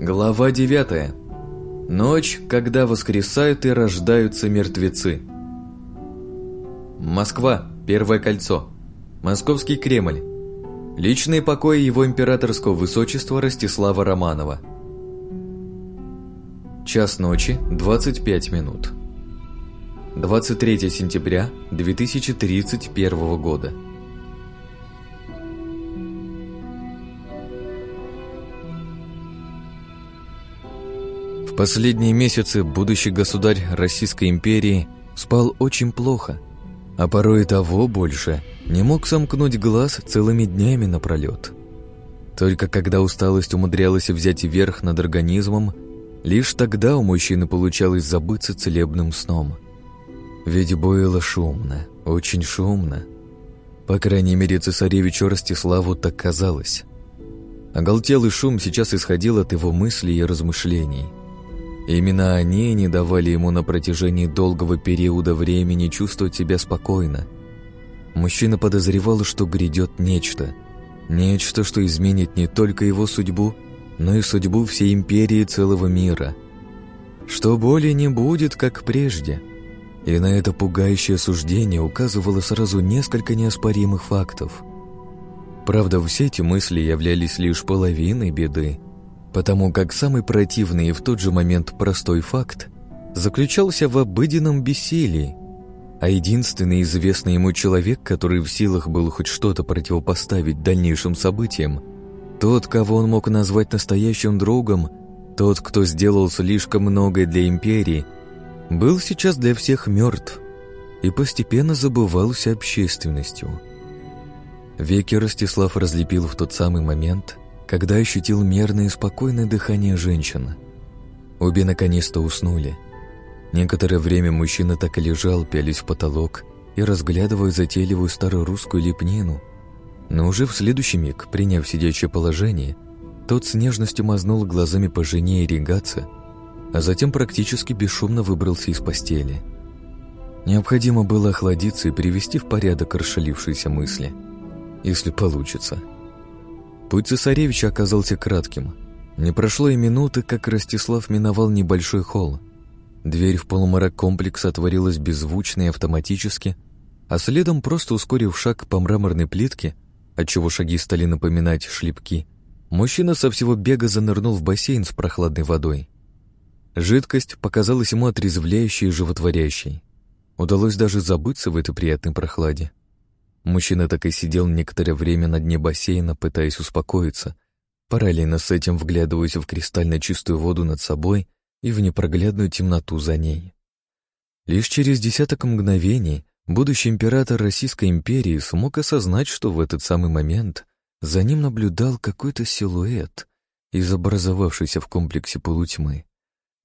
Глава 9. Ночь, когда воскресают и рождаются мертвецы. Москва. Первое кольцо. Московский Кремль. Личные покои его императорского высочества Ростислава Романова. Час ночи, 25 минут. 23 сентября 2031 года. Последние месяцы будущий государь Российской империи спал очень плохо, а порой и того больше, не мог сомкнуть глаз целыми днями напролет. Только когда усталость умудрялась взять верх над организмом, лишь тогда у мужчины получалось забыться целебным сном – ведь было шумно, очень шумно. По крайней мере, цесаревичу Ростиславу так казалось. Оголтелый шум сейчас исходил от его мыслей и размышлений. Именно они не давали ему на протяжении долгого периода времени чувствовать себя спокойно. Мужчина подозревал, что грядет нечто. Нечто, что изменит не только его судьбу, но и судьбу всей империи целого мира. Что более не будет, как прежде – и на это пугающее суждение указывало сразу несколько неоспоримых фактов. Правда, все эти мысли являлись лишь половиной беды, потому как самый противный и в тот же момент простой факт заключался в обыденном бессилии, а единственный известный ему человек, который в силах был хоть что-то противопоставить дальнейшим событиям, тот, кого он мог назвать настоящим другом, тот, кто сделал слишком многое для империи – был сейчас для всех мертв и постепенно забывался общественностью. Веки Ростислав разлепил в тот самый момент, когда ощутил мерное и спокойное дыхание женщины. Обе наконец-то уснули. Некоторое время мужчина так и лежал, пялись в потолок и разглядывая затейливую старорусскую лепнину. Но уже в следующий миг, приняв сидячее положение, тот с нежностью мазнул глазами по жене и регаться а затем практически бесшумно выбрался из постели. Необходимо было охладиться и привести в порядок расшалившиеся мысли, если получится. Путь цесаревича оказался кратким. Не прошло и минуты, как Ростислав миновал небольшой холл. Дверь в полумрак комплекса отворилась беззвучно и автоматически, а следом, просто ускорив шаг по мраморной плитке, отчего шаги стали напоминать шлепки, мужчина со всего бега занырнул в бассейн с прохладной водой. Жидкость показалась ему отрезвляющей и животворящей. Удалось даже забыться в этой приятной прохладе. Мужчина так и сидел некоторое время на дне бассейна, пытаясь успокоиться, параллельно с этим вглядываясь в кристально чистую воду над собой и в непроглядную темноту за ней. Лишь через десяток мгновений будущий император Российской империи смог осознать, что в этот самый момент за ним наблюдал какой-то силуэт из образовавшейся в комплексе полутьмы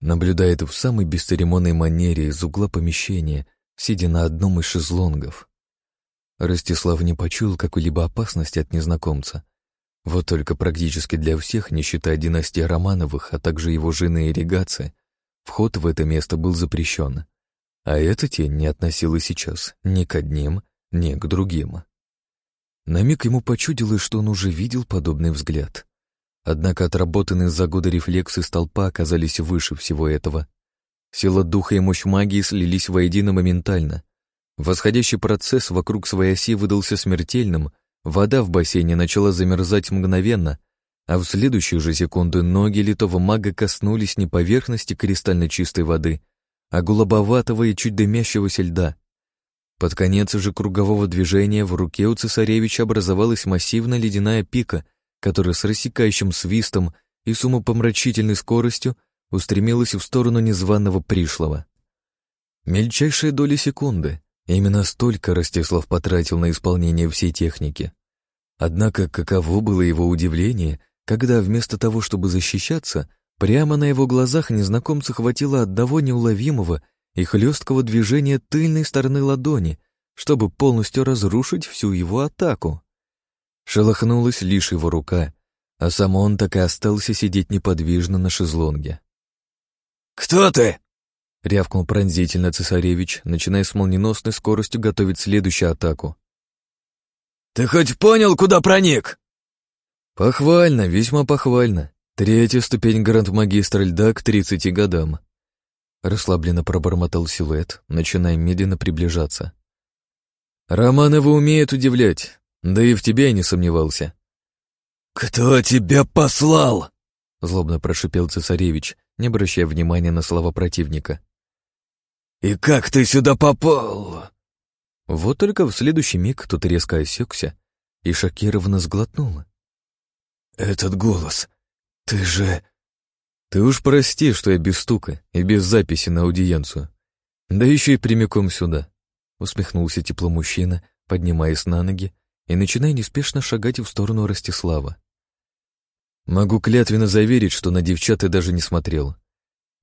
наблюдает в самой бесцеремонной манере из угла помещения, сидя на одном из шезлонгов. Ростислав не почуял какой-либо опасности от незнакомца. Вот только практически для всех, не считая династии Романовых, а также его жены Ирригации, вход в это место был запрещен. А эта тень не относилась сейчас ни к одним, ни к другим. На миг ему почудилось, что он уже видел подобный взгляд. Однако отработанные за годы рефлексы столпа оказались выше всего этого. Сила духа и мощь магии слились воедино моментально. Восходящий процесс вокруг своей оси выдался смертельным, вода в бассейне начала замерзать мгновенно, а в следующую же секунду ноги литого мага коснулись не поверхности кристально чистой воды, а голубоватого и чуть дымящегося льда. Под конец же кругового движения в руке у цесаревича образовалась массивная ледяная пика, которая с рассекающим свистом и с умопомрачительной скоростью устремилась в сторону незваного пришлого. Мельчайшая доля секунды. Именно столько Ростислав потратил на исполнение всей техники. Однако каково было его удивление, когда вместо того, чтобы защищаться, прямо на его глазах незнакомца хватило одного неуловимого и хлесткого движения тыльной стороны ладони, чтобы полностью разрушить всю его атаку. Шелохнулась лишь его рука, а сам он так и остался сидеть неподвижно на шезлонге. «Кто ты?» — рявкнул пронзительно цесаревич, начиная с молниеносной скоростью готовить следующую атаку. «Ты хоть понял, куда проник?» Похвально, весьма похвально. Третья ступень гранд-магистра льда к 30 годам. Расслабленно пробормотал силуэт, начиная медленно приближаться. Романовы умеют удивлять, да и в тебе я не сомневался. «Кто тебя послал?» Злобно прошипел цесаревич, не обращая внимания на слова противника. «И как ты сюда попал?» Вот только в следующий миг тот резко осекся и шокированно сглотнул. «Этот голос, ты же...» «Ты уж прости, что я без стука и без записи на аудиенцию. Да еще и прямиком сюда», — усмехнулся тепло мужчина, поднимаясь на ноги и начиная неспешно шагать в сторону Ростислава. Могу клятвенно заверить, что на девчат ты даже не смотрел.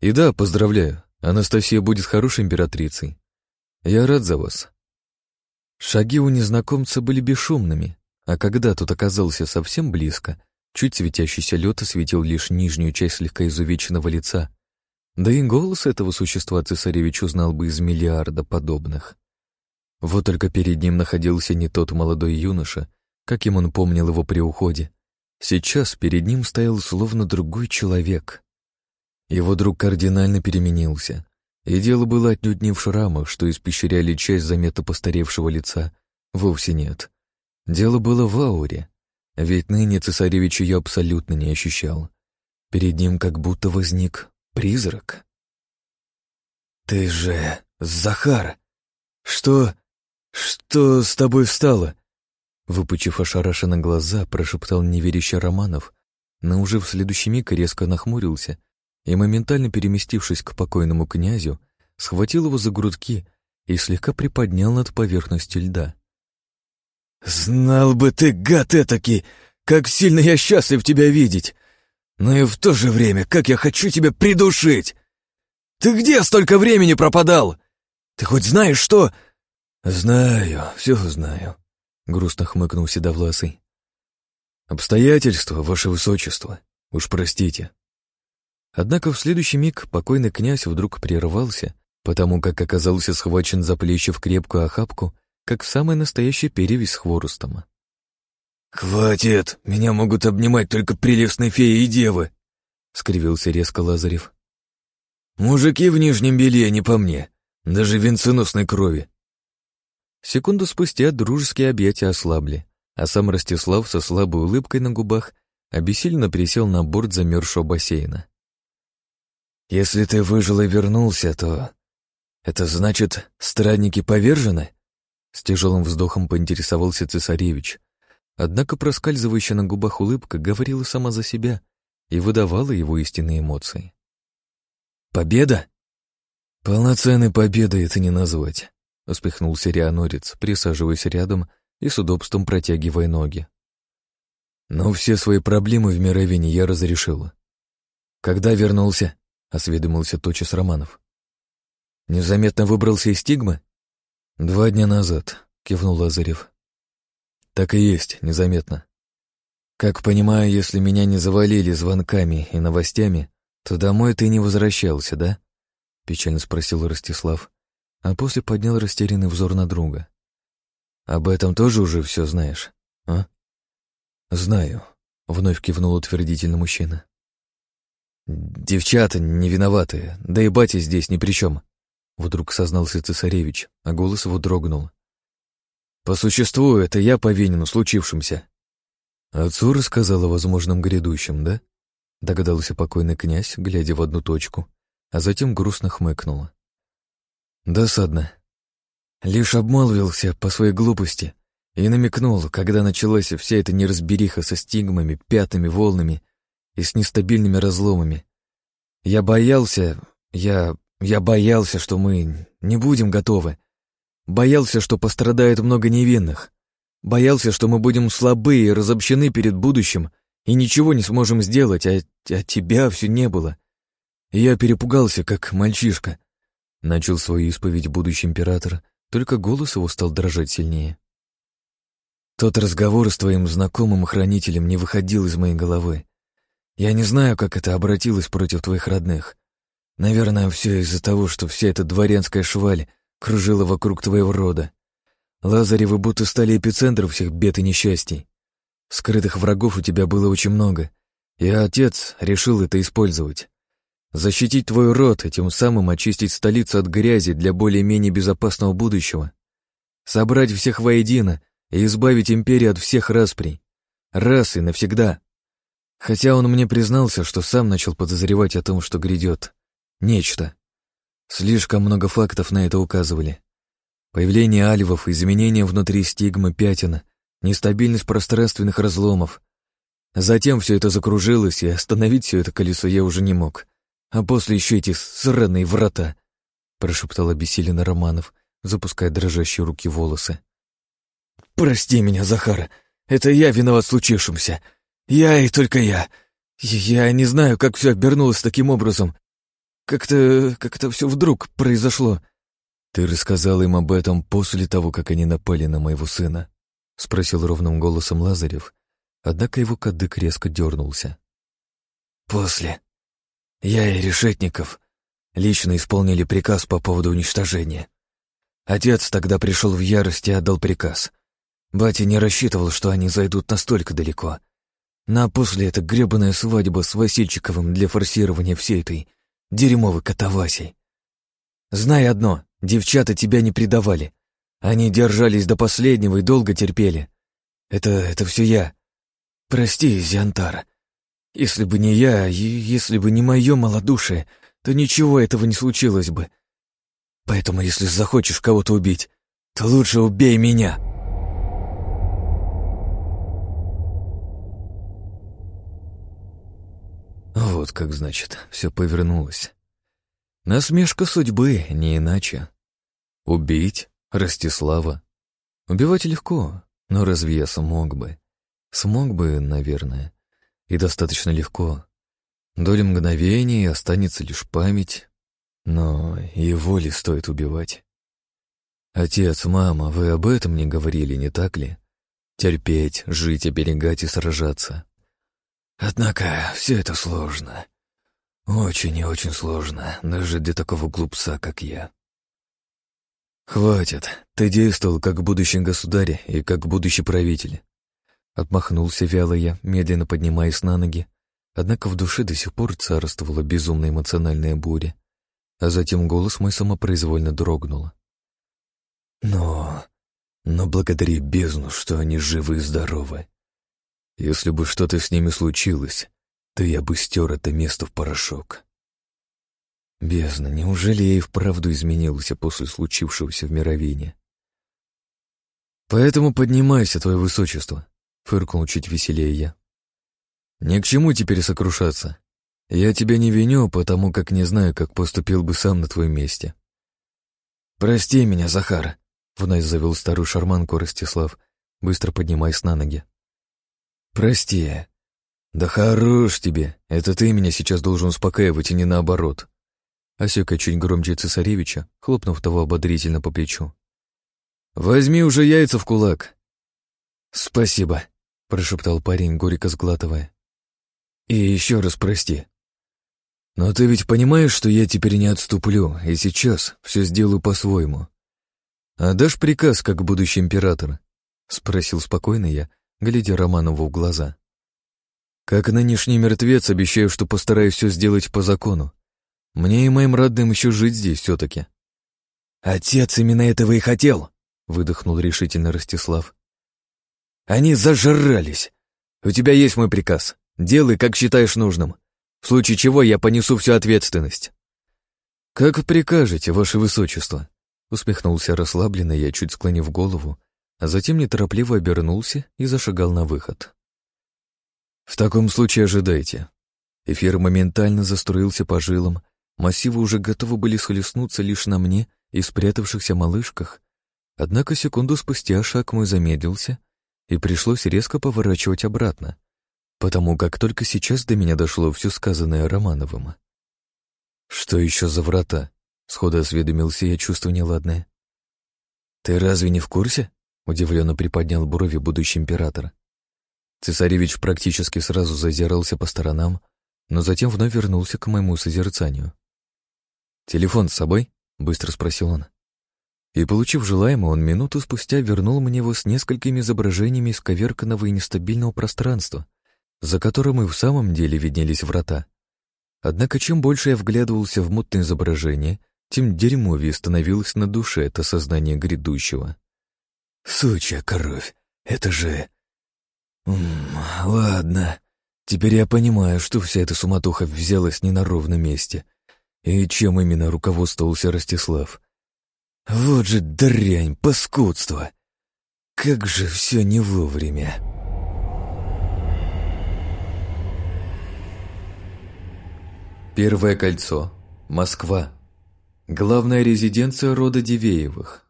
И да, поздравляю, Анастасия будет хорошей императрицей. Я рад за вас. Шаги у незнакомца были бесшумными, а когда тот оказался совсем близко, чуть светящийся лед осветил лишь нижнюю часть слегка изувеченного лица, да и голос этого существа цесаревич узнал бы из миллиарда подобных. Вот только перед ним находился не тот молодой юноша, каким он помнил его при уходе, Сейчас перед ним стоял словно другой человек. Его друг кардинально переменился, и дело было отнюдь не в шрамах, что испещряли часть заметно постаревшего лица. Вовсе нет. Дело было в ауре, ведь ныне цесаревич ее абсолютно не ощущал. Перед ним как будто возник призрак. «Ты же Захар! Что... что с тобой встало? Выпучив ошарашенно глаза, прошептал неверящий Романов, но уже в следующий миг резко нахмурился и, моментально переместившись к покойному князю, схватил его за грудки и слегка приподнял над поверхностью льда. «Знал бы ты, гад этакий, как сильно я счастлив тебя видеть! Но и в то же время, как я хочу тебя придушить! Ты где столько времени пропадал? Ты хоть знаешь, что...» «Знаю, все знаю», грустно хмыкнул Седовласый. «Обстоятельства, ваше высочество, уж простите». Однако в следующий миг покойный князь вдруг прервался, потому как оказался схвачен за плечи в крепкую охапку, как самый настоящий перевесь с хворостом. «Хватит! Меня могут обнимать только прелестные феи и девы!» — скривился резко Лазарев. «Мужики в нижнем белье не по мне, даже венценосной крови. Секунду спустя дружеские объятия ослабли, а сам Ростислав со слабой улыбкой на губах обессиленно присел на борт замерзшего бассейна. «Если ты выжил и вернулся, то... Это значит, странники повержены?» С тяжелым вздохом поинтересовался цесаревич. Однако проскальзывающая на губах улыбка говорила сама за себя и выдавала его истинные эмоции. «Победа?» «Полноценной победой это не назвать успехнулся Рианорец, присаживаясь рядом и с удобством протягивая ноги. Но все свои проблемы в Мировине я разрешила. Когда вернулся, осведомился тотчас Романов. Незаметно выбрался из стигмы? Два дня назад, кивнул Лазарев. Так и есть, незаметно. Как понимаю, если меня не завалили звонками и новостями, то домой ты не возвращался, да? Печально спросил Ростислав, а после поднял растерянный взор на друга. «Об этом тоже уже все знаешь, а?» «Знаю», — вновь кивнул утвердительно мужчина. «Девчата не виноваты, да и батя здесь ни при чем», — вдруг сознался цесаревич, а голос его дрогнул. «По существу, это я повинен в случившемся». Отцу рассказал о возможном грядущем, да? Догадался покойный князь, глядя в одну точку, а затем грустно хмыкнула. Досадно. Лишь обмолвился по своей глупости и намекнул, когда началась вся эта неразбериха со стигмами, пятыми волнами и с нестабильными разломами. Я боялся, я... я боялся, что мы не будем готовы. Боялся, что пострадает много невинных. Боялся, что мы будем слабы и разобщены перед будущим и ничего не сможем сделать, а, а тебя все не было. И я перепугался, как мальчишка. Начал свою исповедь будущий император, только голос его стал дрожать сильнее. Тот разговор с твоим знакомым хранителем не выходил из моей головы. Я не знаю, как это обратилось против твоих родных. Наверное, все из-за того, что вся эта дворянская шваль кружила вокруг твоего рода. Лазаревы будто стали эпицентром всех бед и несчастий. Скрытых врагов у тебя было очень много, и отец решил это использовать. Защитить твой род и тем самым очистить столицу от грязи для более-менее безопасного будущего. Собрать всех воедино и избавить империю от всех расприй. Раз и навсегда. Хотя он мне признался, что сам начал подозревать о том, что грядет. Нечто. Слишком много фактов на это указывали. Появление альвов, изменения внутри стигмы пятина, нестабильность пространственных разломов. Затем все это закружилось, и остановить все это колесо я уже не мог. А после еще эти сраные врата, прошептал обессиленно Романов, запуская дрожащие руки волосы. «Прости меня, Захар, это я виноват в случившемся. Я и только я. Я не знаю, как все обернулось таким образом. Как-то... как-то все вдруг произошло. «Ты рассказал им об этом после того, как они напали на моего сына?» — спросил ровным голосом Лазарев, однако его кадык резко дернулся. «После. Я и Решетников лично исполнили приказ по поводу уничтожения. Отец тогда пришел в ярость и отдал приказ. Батя не рассчитывал, что они зайдут настолько далеко. На после эта гребаная свадьба с Васильчиковым для форсирования всей этой дерьмовой катавасии. Знай одно, Девчата тебя не предавали. Они держались до последнего и долго терпели. Это... это все я. Прости, Зиантар. Если бы не я, и если бы не мое малодушие, то ничего этого не случилось бы. Поэтому, если захочешь кого-то убить, то лучше убей меня. Вот как значит, все повернулось. Насмешка судьбы, не иначе. Убить Ростислава? Убивать легко, но разве я смог бы? Смог бы, наверное. И достаточно легко. Доля мгновений останется лишь память, но его ли стоит убивать? Отец, мама, вы об этом не говорили, не так ли? Терпеть, жить, оберегать и сражаться. Однако все это сложно. Очень и очень сложно, даже для такого глупца, как я. Хватит, ты действовал как будущий государь и как будущий правитель. Отмахнулся вяло я, медленно поднимаясь на ноги, однако в душе до сих пор царствовала безумная эмоциональная буря, а затем голос мой самопроизвольно дрогнул. Но... но благодари бездну, что они живы и здоровы. Если бы что-то с ними случилось, то я бы стер это место в порошок. Бездна, неужели я и вправду изменился после случившегося в мировине? Поэтому поднимайся, твое высочество, фыркнул чуть веселее я. Ни к чему теперь сокрушаться. Я тебя не виню, потому как не знаю, как поступил бы сам на твоем месте. Прости меня, Захар, вновь завел старую шарманку Ростислав, быстро поднимаясь на ноги. Прости, «Да хорош тебе! Это ты меня сейчас должен успокаивать, и не наоборот!» Осека чуть громче цесаревича, хлопнув того ободрительно по плечу. «Возьми уже яйца в кулак!» «Спасибо», — прошептал парень, горько сглатывая. «И еще раз прости. Но ты ведь понимаешь, что я теперь не отступлю, и сейчас все сделаю по-своему. А дашь приказ, как будущий император?» — спросил спокойно я, глядя Романову в глаза. Как нынешний мертвец, обещаю, что постараюсь все сделать по закону. Мне и моим родным еще жить здесь все-таки. Отец именно этого и хотел, выдохнул решительно Ростислав. Они зажрались. У тебя есть мой приказ. Делай, как считаешь нужным. В случае чего я понесу всю ответственность. Как прикажете, ваше высочество, усмехнулся расслабленно я, чуть склонив голову, а затем неторопливо обернулся и зашагал на выход. «В таком случае ожидайте». Эфир моментально заструился по жилам, массивы уже готовы были схлестнуться лишь на мне и спрятавшихся малышках. Однако секунду спустя шаг мой замедлился, и пришлось резко поворачивать обратно, потому как только сейчас до меня дошло все сказанное Романовым. «Что еще за врата?» — сходу осведомился я, чувство неладное. «Ты разве не в курсе?» — удивленно приподнял брови будущий император. Цесаревич практически сразу зазирался по сторонам, но затем вновь вернулся к моему созерцанию. «Телефон с собой?» — быстро спросил он. И, получив желаемое, он минуту спустя вернул мне его с несколькими изображениями исковерканного и нестабильного пространства, за которым и в самом деле виднелись врата. Однако чем больше я вглядывался в мутное изображение, тем дерьмовее становилось на душе это сознание грядущего. «Сучья кровь, это же...» М -м, «Ладно, теперь я понимаю, что вся эта суматоха взялась не на ровном месте, и чем именно руководствовался Ростислав. Вот же дрянь, паскудство! Как же все не вовремя!» Первое кольцо. Москва. Главная резиденция рода Дивеевых.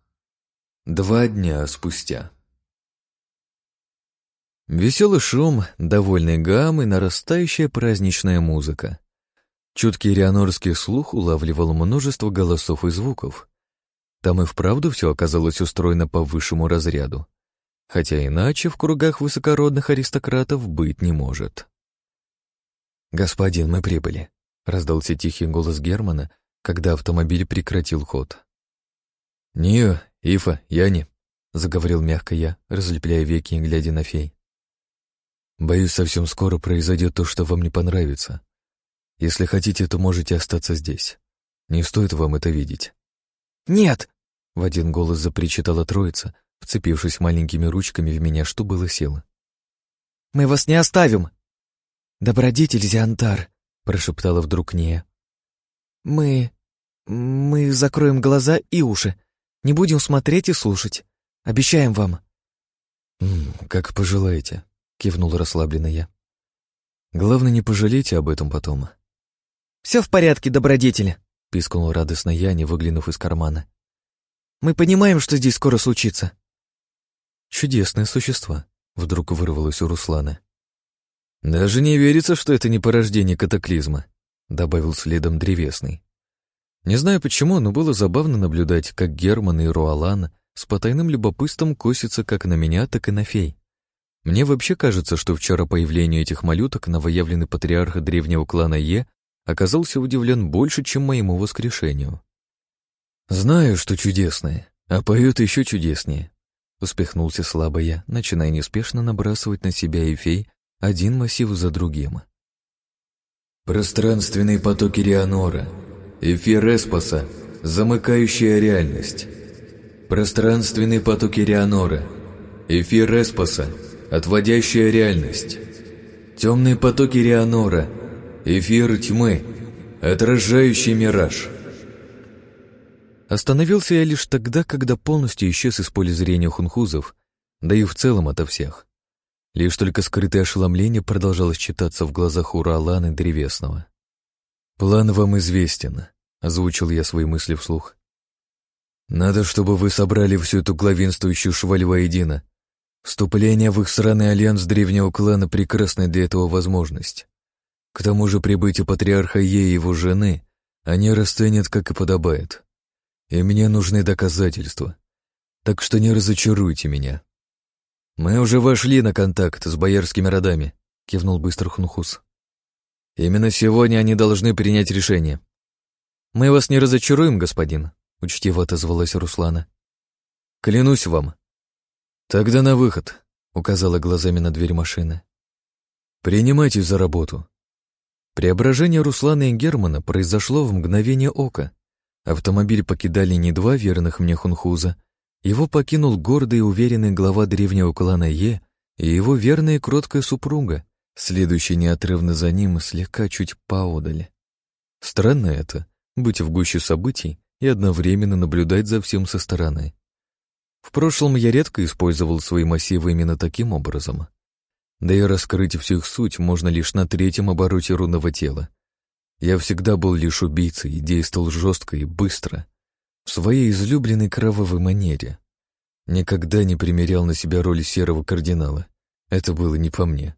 Два дня спустя. Веселый шум, довольный гам и нарастающая праздничная музыка. Чуткий рианорский слух улавливал множество голосов и звуков. Там и вправду все оказалось устроено по высшему разряду. Хотя иначе в кругах высокородных аристократов быть не может. «Господин, мы прибыли», — раздался тихий голос Германа, когда автомобиль прекратил ход. «Нио, Ифа, Яни», — заговорил мягко я, разлепляя веки и глядя на фей. «Боюсь, совсем скоро произойдет то, что вам не понравится. Если хотите, то можете остаться здесь. Не стоит вам это видеть». «Нет!» — в один голос запричитала троица, вцепившись маленькими ручками в меня, что было силы. «Мы вас не оставим!» «Добродетель Зиантар!» — прошептала вдруг Нея. «Мы... мы закроем глаза и уши. Не будем смотреть и слушать. Обещаем вам». «Как пожелаете», — кивнул расслабленно я. «Главное, не пожалейте об этом потом». «Все в порядке, добродетель», — пискнул радостно я, не выглянув из кармана. «Мы понимаем, что здесь скоро случится». «Чудесные существа», — вдруг вырвалось у Руслана. «Даже не верится, что это не порождение катаклизма», — добавил следом древесный. Не знаю почему, но было забавно наблюдать, как Герман и Руалан с потайным любопытством косятся как на меня, так и на фей. Мне вообще кажется, что вчера появлению этих малюток новоявленный патриарх древнего клана Е оказался удивлен больше, чем моему воскрешению. «Знаю, что чудесное, а поют еще чудеснее», — успехнулся слабо я, начиная неспешно набрасывать на себя и фей один массив за другим. Пространственные потоки Рианора, эфир Эспоса, замыкающая реальность. Пространственные потоки Рианора, эфир Эспоса, отводящая реальность. Темные потоки Рианора, эфир тьмы, отражающий мираж. Остановился я лишь тогда, когда полностью исчез из поля зрения хунхузов, да и в целом ото всех. Лишь только скрытое ошеломление продолжалось читаться в глазах Уралана Древесного. «План вам известен», — озвучил я свои мысли вслух. «Надо, чтобы вы собрали всю эту главенствующую шваль воедино. Вступление в их сраный альянс древнего клана — прекрасная для этого возможность. К тому же прибытие патриарха Е и его жены они расценят, как и подобает. И мне нужны доказательства. Так что не разочаруйте меня». «Мы уже вошли на контакт с боярскими родами», — кивнул быстро Хунхус. «Именно сегодня они должны принять решение». «Мы вас не разочаруем, господин», — учтиво отозвалась Руслана. «Клянусь вам». «Тогда на выход», — указала глазами на дверь машины. «Принимайтесь за работу». Преображение Руслана и Германа произошло в мгновение ока. Автомобиль покидали не два верных мне хунхуза, его покинул гордый и уверенный глава древнего клана Е и его верная и кроткая супруга, следующая неотрывно за ним слегка чуть поодаль. Странно это — быть в гуще событий и одновременно наблюдать за всем со стороны. В прошлом я редко использовал свои массивы именно таким образом. Да и раскрыть всю их суть можно лишь на третьем обороте рунного тела. Я всегда был лишь убийцей и действовал жестко и быстро — в своей излюбленной кровавой манере. Никогда не примерял на себя роль серого кардинала. Это было не по мне.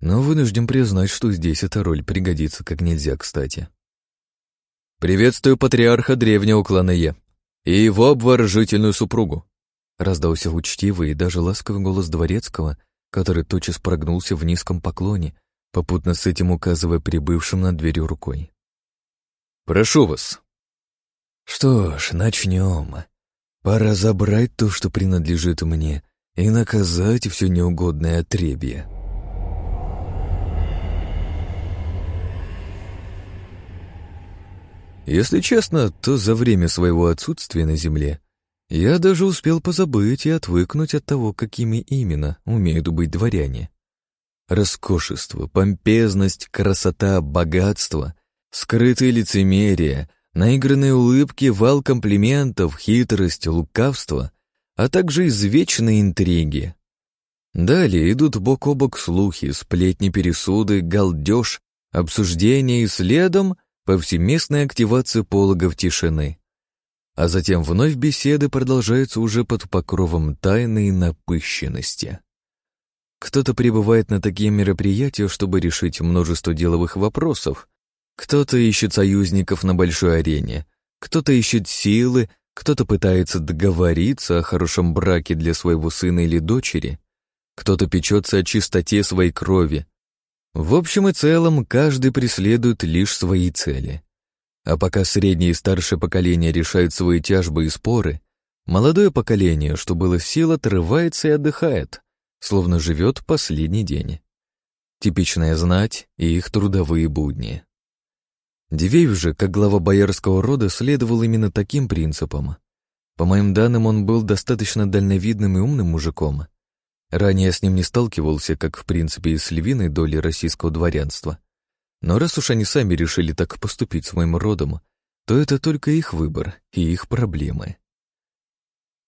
Но вынужден признать, что здесь эта роль пригодится как нельзя кстати. «Приветствую патриарха древнего клана Е и его обворожительную супругу», раздался учтивый и даже ласковый голос дворецкого, который тотчас прогнулся в низком поклоне, попутно с этим указывая прибывшим над дверью рукой. «Прошу вас». «Что ж, начнем», Пора забрать то, что принадлежит мне, и наказать все неугодное отребье. Если честно, то за время своего отсутствия на Земле я даже успел позабыть и отвыкнуть от того, какими именно умеют быть дворяне. Роскошество, помпезность, красота, богатство, скрытые лицемерие, наигранные улыбки, вал комплиментов, хитрость, лукавство, а также извечные интриги. Далее идут бок о бок слухи, сплетни, пересуды, галдеж, обсуждения и следом повсеместная активация пологов тишины. А затем вновь беседы продолжаются уже под покровом тайны и напыщенности. Кто-то прибывает на такие мероприятия, чтобы решить множество деловых вопросов, кто-то ищет союзников на большой арене, кто-то ищет силы, кто-то пытается договориться о хорошем браке для своего сына или дочери, кто-то печется о чистоте своей крови. В общем и целом, каждый преследует лишь свои цели. А пока среднее и старшее поколение решают свои тяжбы и споры, молодое поколение, что было сил, отрывается и отдыхает, словно живет последний день. Типичная знать и их трудовые будни. Дивеев же, как глава боярского рода, следовал именно таким принципам. По моим данным, он был достаточно дальновидным и умным мужиком. Ранее я с ним не сталкивался, как в принципе и с львиной долей российского дворянства. Но раз уж они сами решили так поступить с моим родом, то это только их выбор и их проблемы.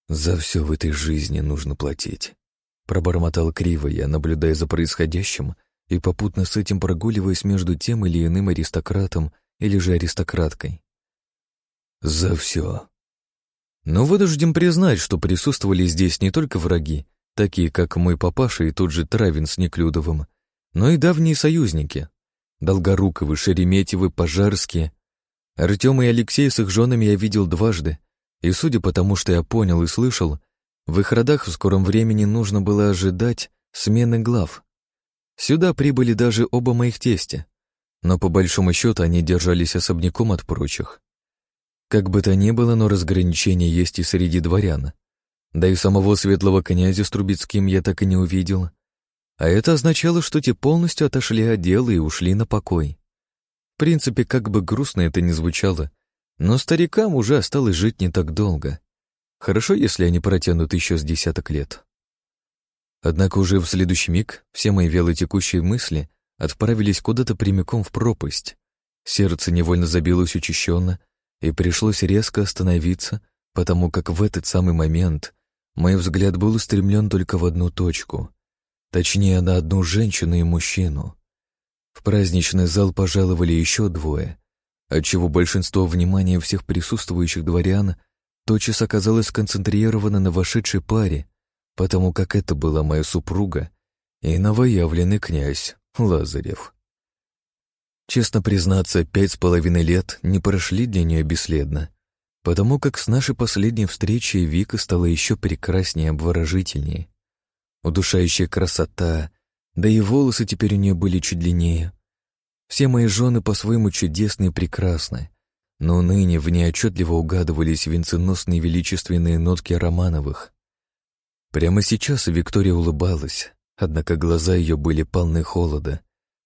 «За все в этой жизни нужно платить», — пробормотал криво я, наблюдая за происходящим и попутно с этим прогуливаясь между тем или иным аристократом или же аристократкой. «За все». Но вынужден признать, что присутствовали здесь не только враги, такие как мой папаша и тот же Травин с Неклюдовым, но и давние союзники, Долгоруковы, Шереметьевы, Пожарские. Артема и Алексея с их женами я видел дважды, и судя по тому, что я понял и слышал, в их родах в скором времени нужно было ожидать смены глав. Сюда прибыли даже оба моих тестя, но по большому счету они держались особняком от прочих. Как бы то ни было, но разграничение есть и среди дворян. Да и самого светлого князя с Трубецким я так и не увидел, а это означало, что те полностью отошли от дела и ушли на покой. В принципе, как бы грустно это ни звучало, но старикам уже осталось жить не так долго. Хорошо, если они протянут еще с десяток лет. Однако уже в следующий миг все мои вялотекущие мысли отправились куда-то прямиком в пропасть. Сердце невольно забилось учащенно, и пришлось резко остановиться, потому как в этот самый момент мой взгляд был устремлен только в одну точку. Точнее, на одну женщину и мужчину. В праздничный зал пожаловали еще двое, отчего большинство внимания всех присутствующих дворян тотчас оказалось сконцентрировано на вошедшей паре, потому как это была моя супруга и новоявленный князь Лазарев. Честно признаться, пять с половиной лет не прошли для нее бесследно, потому как с нашей последней встречи Вика стала еще прекраснее и обворожительнее удушающая красота, да и волосы теперь у нее были чуть длиннее. Все мои жены по-своему чудесны и прекрасны, но ныне в ней отчетливо угадывались венценосные величественные нотки Романовых. Прямо сейчас Виктория улыбалась, однако глаза ее были полны холода,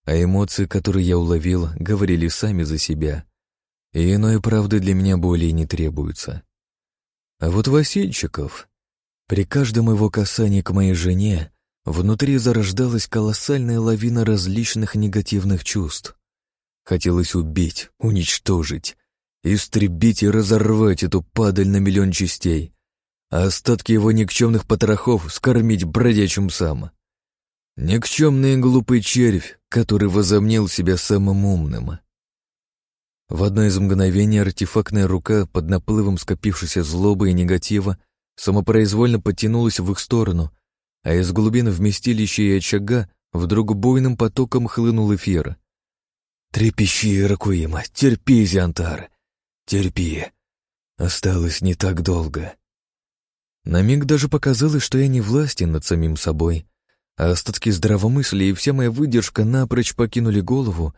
а эмоции, которые я уловил, говорили сами за себя. И иной правды для меня более не требуется. А вот Васильчиков, при каждом его касании к моей жене внутри зарождалась колоссальная лавина различных негативных чувств. Хотелось убить, уничтожить, истребить и разорвать эту падаль на миллион частей, а остатки его никчемных потрохов скормить бродячим сам. Никчемный и глупый червь, который возомнил себя самым умным. В одно из мгновений артефактная рука под наплывом скопившейся злобы и негатива самопроизвольно подтянулась в их сторону, а из глубин вместилища и очага вдруг буйным потоком хлынул эфир. «Трепещи, Ракуима, терпи, Зиантар, терпи. Осталось не так долго». На миг даже показалось, что я не властен над самим собой, а остатки здравомыслия и вся моя выдержка напрочь покинули голову,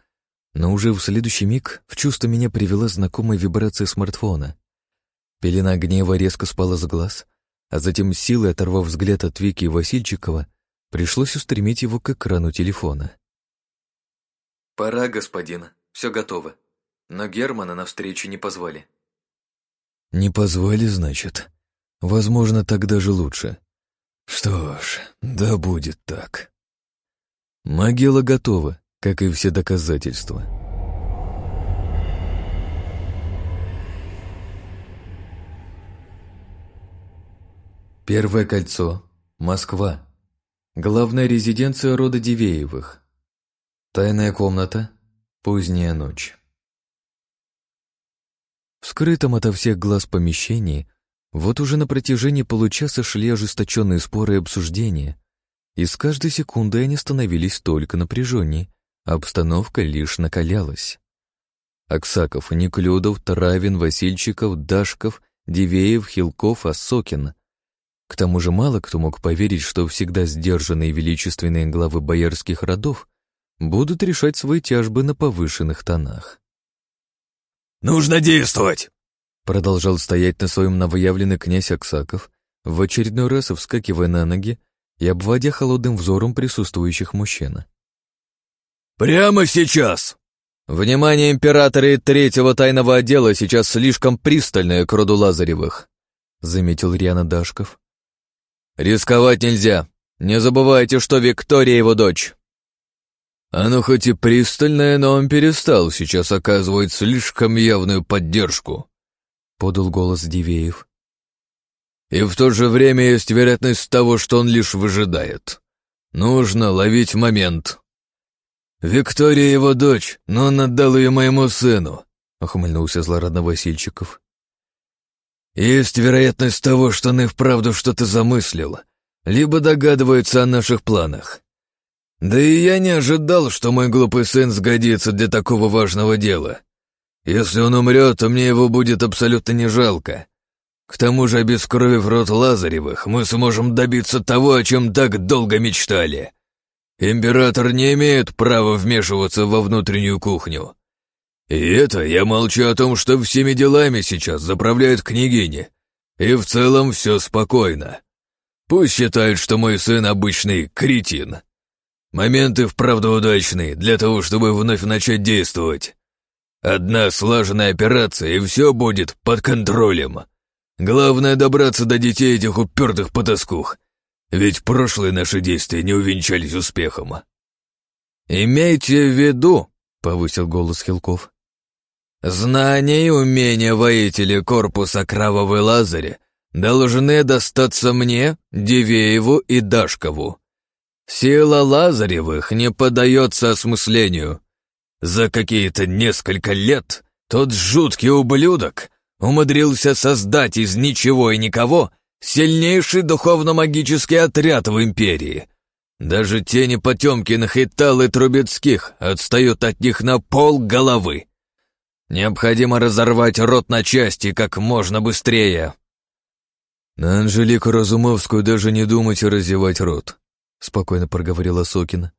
но уже в следующий миг в чувство меня привела знакомая вибрация смартфона. Пелена гнева резко спала с глаз, а затем силой, оторвав взгляд от Вики и Васильчикова, пришлось устремить его к экрану телефона. «Пора, господин, все готово. Но Германа на встречу не позвали». «Не позвали, значит? Возможно, так даже лучше. Что ж, да будет так». Могила готова, как и все доказательства. Первое кольцо. Москва. Главная резиденция рода Дивеевых. Тайная комната. Поздняя ночь. В скрытом ото всех глаз помещении вот уже на протяжении получаса шли ожесточенные споры и обсуждения, и с каждой секундой они становились только напряженнее, обстановка лишь накалялась. Аксаков, Неклюдов, Травин, Васильчиков, Дашков, Дивеев, Хилков, Осокин — к тому же мало кто мог поверить, что всегда сдержанные величественные главы боярских родов будут решать свои тяжбы на повышенных тонах. «Нужно действовать!» Продолжал стоять на своем новоявленный князь Аксаков, в очередной раз вскакивая на ноги и обводя холодным взором присутствующих мужчин. «Прямо сейчас!» «Внимание императора и третьего тайного отдела сейчас слишком пристальное к роду Лазаревых», заметил Риана Дашков. «Рисковать нельзя. Не забывайте, что Виктория его дочь». Оно хоть и пристальное, но он перестал сейчас оказывать слишком явную поддержку, — подал голос Дивеев. И в то же время есть вероятность того, что он лишь выжидает. Нужно ловить момент. Виктория его дочь, но он отдал ее моему сыну, — ухмыльнулся злорадно Васильчиков. Есть вероятность того, что он и вправду что-то замыслил, либо догадывается о наших планах. Да и я не ожидал, что мой глупый сын сгодится для такого важного дела. Если он умрет, то мне его будет абсолютно не жалко. К тому же, обескровив рот Лазаревых, мы сможем добиться того, о чем так долго мечтали. Император не имеет права вмешиваться во внутреннюю кухню. И это я молчу о том, что всеми делами сейчас заправляет княгиня. И в целом все спокойно. Пусть считают, что мой сын обычный кретин. Моменты вправду удачные для того, чтобы вновь начать действовать. Одна слаженная операция, и все будет под контролем. Главное добраться до детей этих упертых потаскух. Ведь прошлые наши действия не увенчались успехом. «Имейте в виду», — повысил голос Хилков, Знания и умения воителя корпуса Кровавой Лазаря должны достаться мне, Дивееву и Дашкову. Сила Лазаревых не поддается осмыслению. За какие-то несколько лет тот жуткий ублюдок умудрился создать из ничего и никого сильнейший духовно-магический отряд в Империи. Даже тени Потемкиных и Талы Трубецких отстают от них на пол головы. Необходимо разорвать рот на части как можно быстрее. На Анжелику Разумовскую даже не думайте разевать рот, спокойно проговорила Сокина.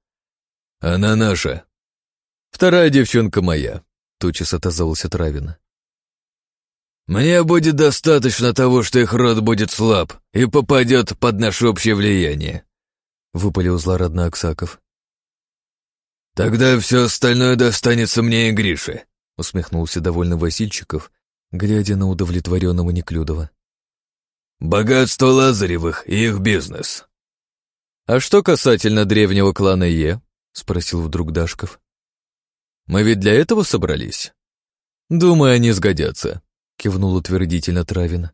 Она наша. Вторая девчонка моя, тучес отозвался Травина. Мне будет достаточно того, что их род будет слаб и попадет под наше общее влияние, выпалил злорадно Аксаков. Тогда все остальное достанется мне и Грише усмехнулся довольно Васильчиков, глядя на удовлетворенного Неклюдова. «Богатство Лазаревых и их бизнес». «А что касательно древнего клана Е?» — спросил вдруг Дашков. «Мы ведь для этого собрались?» «Думаю, они сгодятся», — кивнул утвердительно Травин.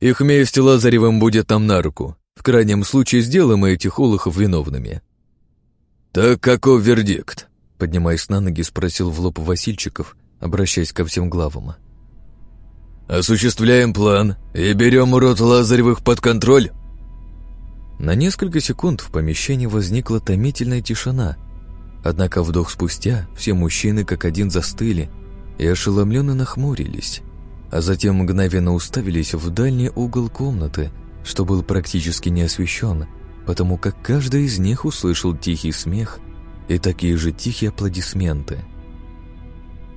«Их месть Лазаревым будет нам на руку. В крайнем случае сделаем этих улохов виновными». «Так каков вердикт?» Поднимаясь на ноги, спросил в лоб Васильчиков, обращаясь ко всем главам. «Осуществляем план и берем рот Лазаревых под контроль?» На несколько секунд в помещении возникла томительная тишина. Однако вдох спустя все мужчины как один застыли и ошеломленно нахмурились, а затем мгновенно уставились в дальний угол комнаты, что был практически не освещен, потому как каждый из них услышал тихий смех и такие же тихие аплодисменты.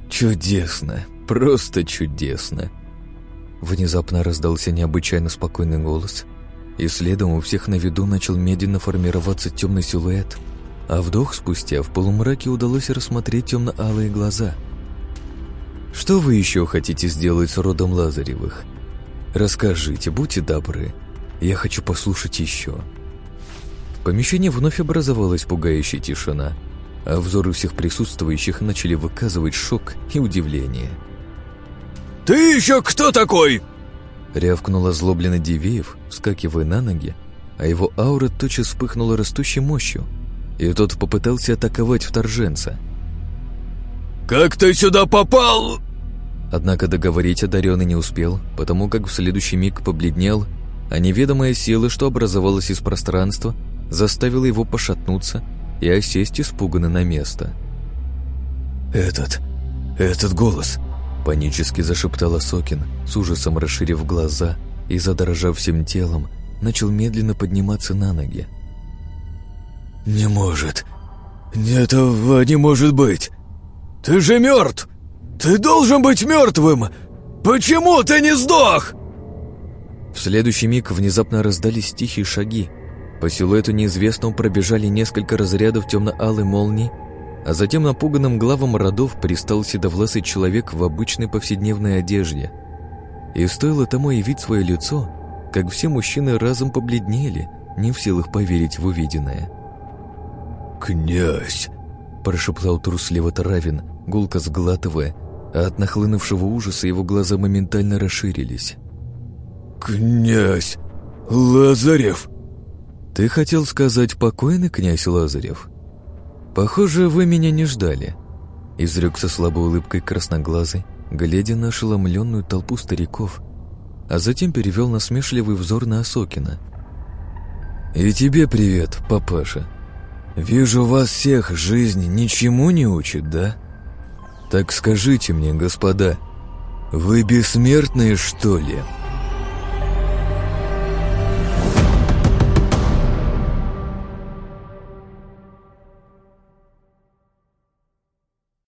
Чудесно, просто чудесно. внезапно раздался необычайно спокойный голос, и следом у всех на виду начал медленно формироваться темный силуэт, а вдох спустя в полумраке удалось рассмотреть темно-алые глаза. «Что вы еще хотите сделать с родом Лазаревых? Расскажите, будьте добры, я хочу послушать еще». В помещении вновь образовалась пугающая тишина, а взоры всех присутствующих начали выказывать шок и удивление. «Ты еще кто такой?» Рявкнул озлобленно Дивеев, вскакивая на ноги, а его аура тотчас вспыхнула растущей мощью, и тот попытался атаковать вторженца. «Как ты сюда попал?» Однако договорить одаренный не успел, потому как в следующий миг побледнел, а неведомая сила, что образовалась из пространства, заставила его пошатнуться и осесть испуганно на место. «Этот... этот голос...» Панически зашептала Сокин, с ужасом расширив глаза и, задрожав всем телом, начал медленно подниматься на ноги. «Не может. Этого не может быть. Ты же мертв! Ты должен быть мертвым! Почему ты не сдох?» В следующий миг внезапно раздались тихие шаги. По силуэту неизвестного пробежали несколько разрядов темно-алой молнии, а затем напуганным главам родов пристал седовласый человек в обычной повседневной одежде. И стоило тому явить свое лицо, как все мужчины разом побледнели, не в силах поверить в увиденное. «Князь!» – прошептал трусливо Таравин, гулко сглатывая, а от нахлынувшего ужаса его глаза моментально расширились. «Князь Лазарев!» «Ты хотел сказать покойный князь Лазарев?» «Похоже, вы меня не ждали», — изрек со слабой улыбкой красноглазый, глядя на ошеломленную толпу стариков, а затем перевел насмешливый взор на Осокина. «И тебе привет, папаша. Вижу, вас всех жизнь ничему не учит, да? Так скажите мне, господа, вы бессмертные, что ли?»